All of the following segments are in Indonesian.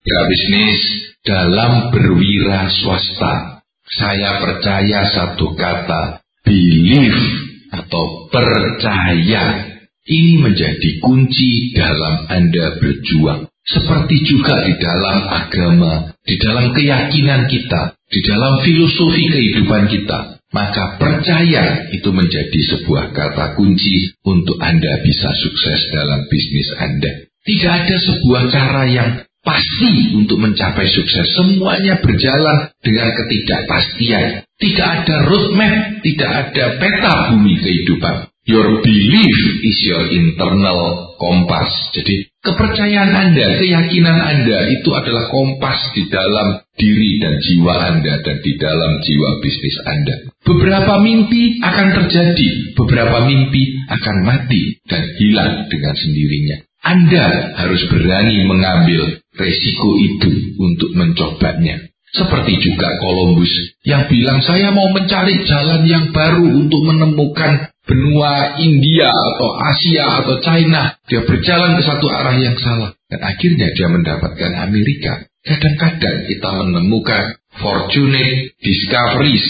Ya bisnis dalam berwira swasta. Saya percaya satu kata, belief atau percaya. Ini menjadi kunci dalam Anda berjuang. Seperti juga di dalam agama, di dalam keyakinan kita, di dalam filosofi kehidupan kita. Maka percaya itu menjadi sebuah kata kunci untuk Anda bisa sukses dalam bisnis Anda. Tidak ada sebuah cara yang pasti untuk mencapai sukses. Semuanya berjalan dengan ketidakpastian. Tidak ada roadmap, tidak ada peta bumi kehidupan. Your belief is your internal kompas. Jadi kepercayaan Anda, keyakinan Anda itu adalah kompas di dalam diri dan jiwa Anda dan di dalam jiwa bisnis Anda. Beberapa mimpi akan terjadi, beberapa mimpi akan mati dan hilang dengan sendirinya. Anda harus berani mengambil resiko itu untuk mencobanya. Seperti juga Columbus yang bilang saya mau mencari jalan yang baru untuk menemukan benua India atau Asia atau China. Dia berjalan ke satu arah yang salah. Dan akhirnya dia mendapatkan Amerika. Kadang-kadang kita menemukan fortunate discoveries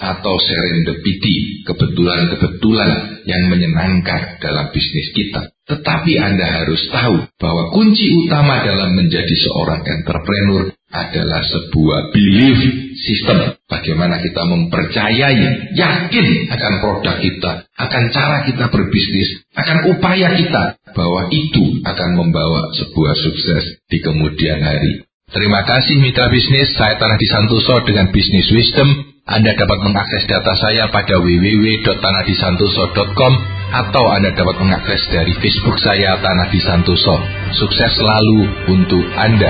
atau serendipity, kebetulan-kebetulan yang menyenangkan dalam bisnis kita. Tetapi Anda harus tahu bahwa kunci utama dalam menjadi seorang entrepreneur adalah sebuah belief system. Bagaimana kita mempercayai, yakin akan produk kita, akan cara kita berbisnis, akan upaya kita, bahwa itu akan membawa sebuah sukses di kemudian hari. Terima kasih mitra bisnis, saya Tanah Disantoso dengan Bisnis Wisdom. Anda dapat mengakses data saya pada www.tanahdisantoso.com atau Anda dapat mengakses dari Facebook saya Tanah Disantoso. Sukses selalu untuk Anda.